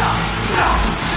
감 사.